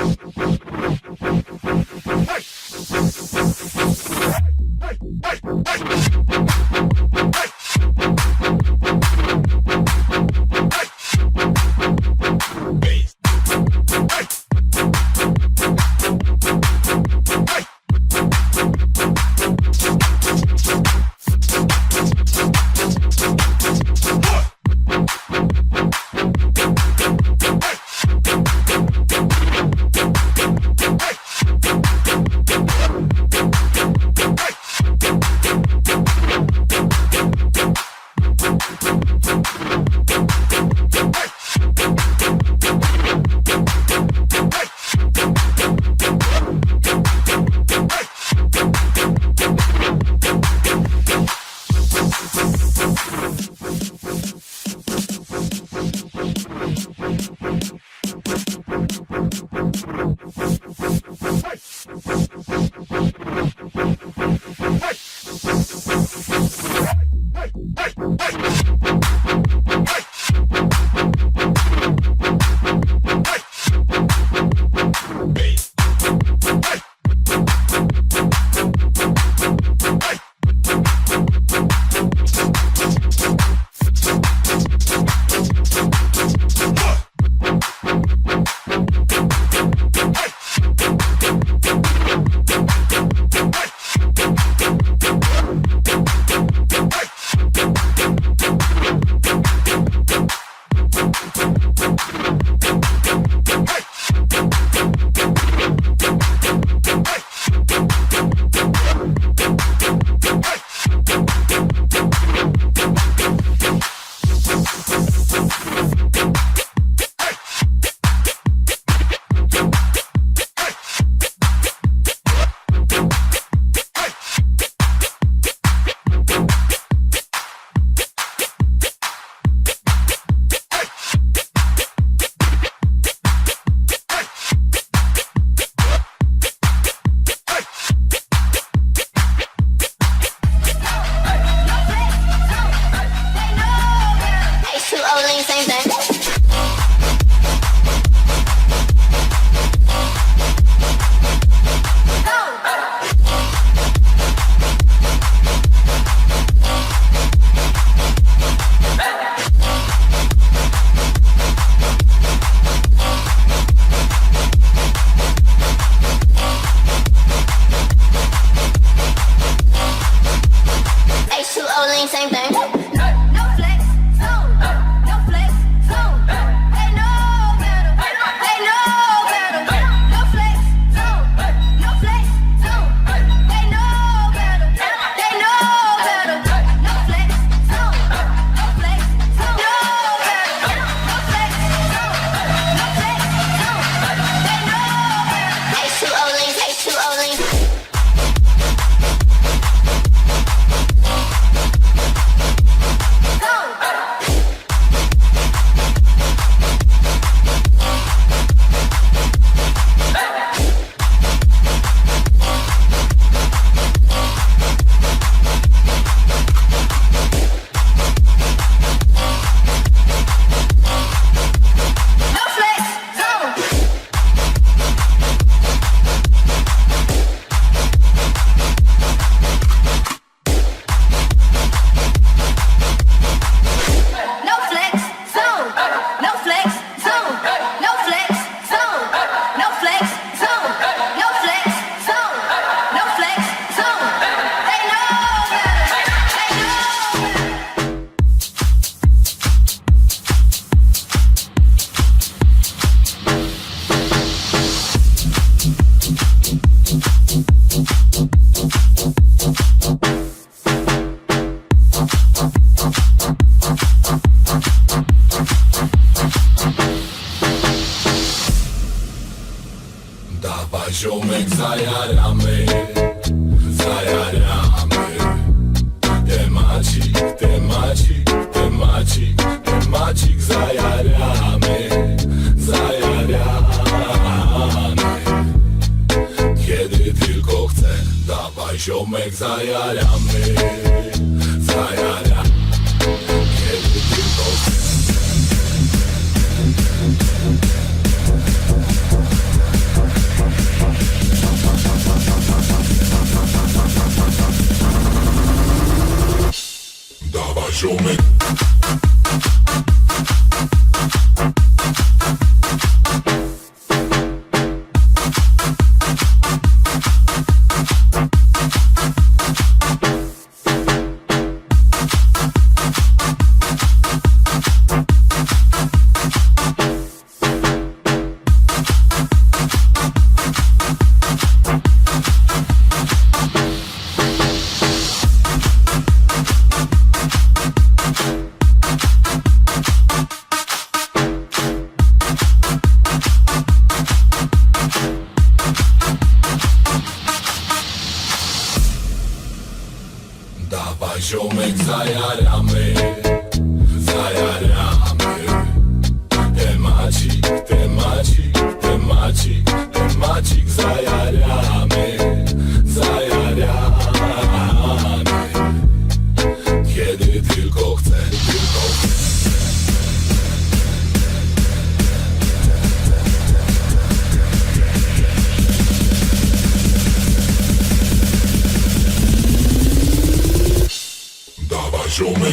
Hey! Hey! Hey! Hey! same, same. ziomek zajaramy Zajaramy Show me.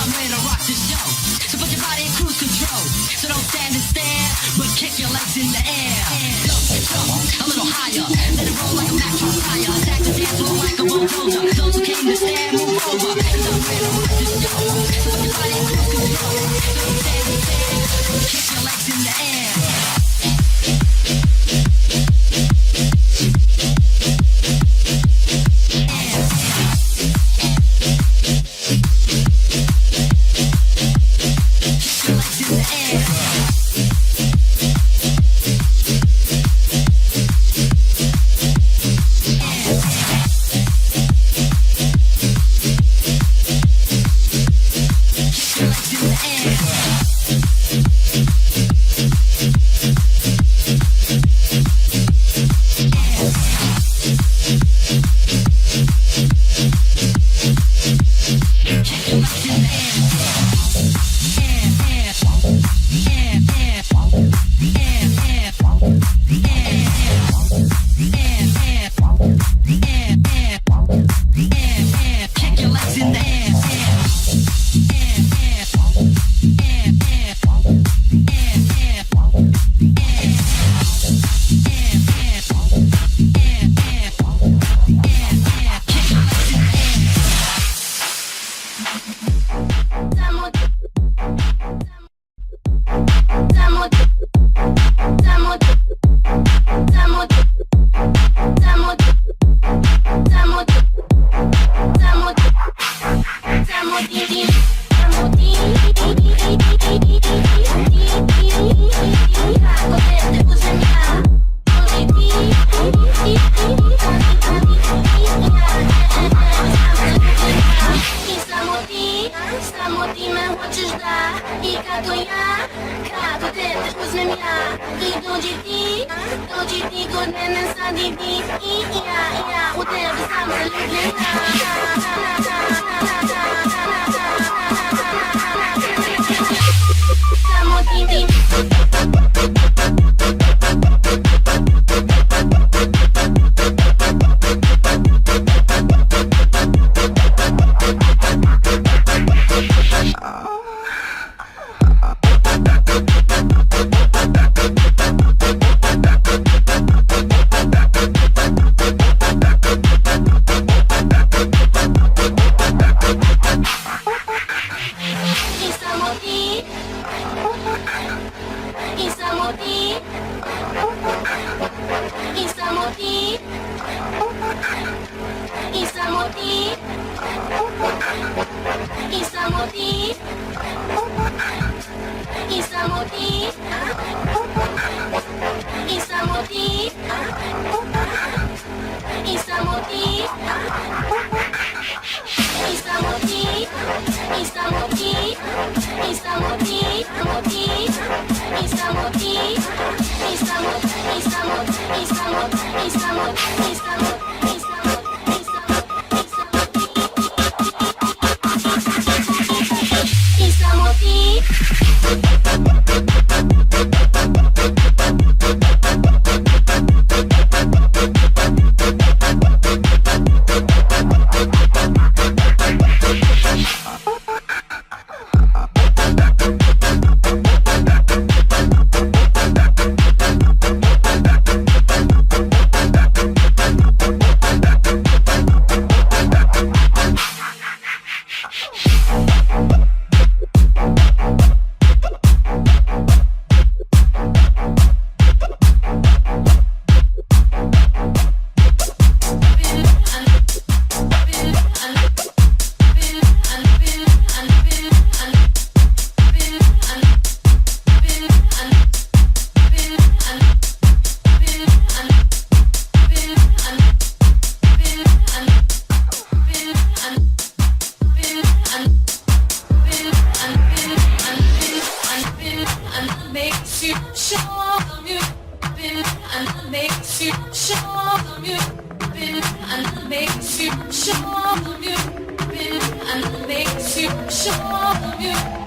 I'm ready to rock this show. So put your body in cruise control. So don't stand and stare, but kick your legs in the air. Go, go, a little higher. Let it roll like a natural fire. Attack the dance floor like a bulldozer. So to show you.